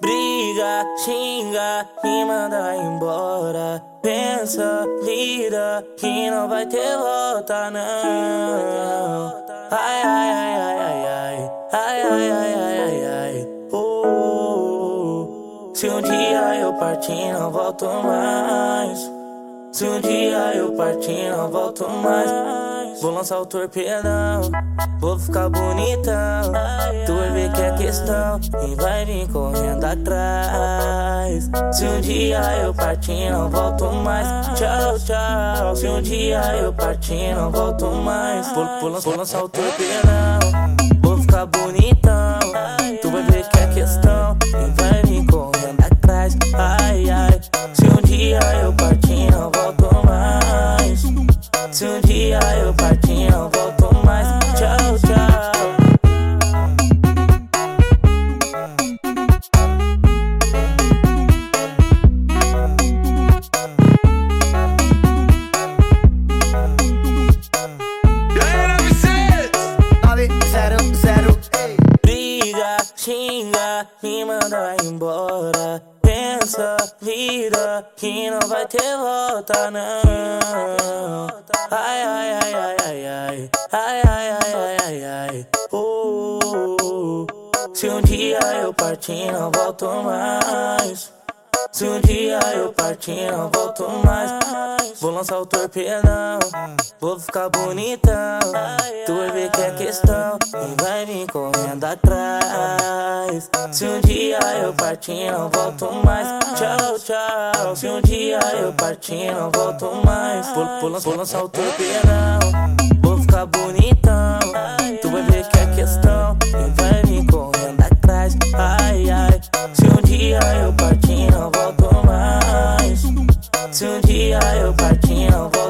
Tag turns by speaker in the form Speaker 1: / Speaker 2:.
Speaker 1: Briga, xinga e manda embora. Pensa, lira, que não vai ter volta, não. Ai, ai, ai, ai, ai, ai, ai, ai, ai, ai, ai, ai. Oh, se um dia eu partir, não volto mais. Se um dia eu partir, não volto mais. Vou lançar o torpedão, vou ficar bonitão. Tu vai ver que é questão e vai vir correndo atrás. Se um dia eu partir, não volto mais. Tchau, tchau. Se um dia eu partir, não volto mais. Vou, vou, vou lançar o torpedão,
Speaker 2: 900, ei.
Speaker 1: Briga, xinga e manda embora. Pensa, vira, que não vai ter volta, não. Ai, ai, ai, ai, ai, ai. Ai, ai, ai, ai, ai, ai. Oh, se um dia eu partir, não volto mais. Se um dia eu partir, não volto mais. Vou lançar o torpedão, vou ficar bonitão. Tu vai ver que é questão e vai vir correndo atrás. Se um dia eu partir, não volto mais. Tchau, tchau. Se um dia eu partir, não volto mais. Vou, vou, vou lançar o torpedão, eu patinho vou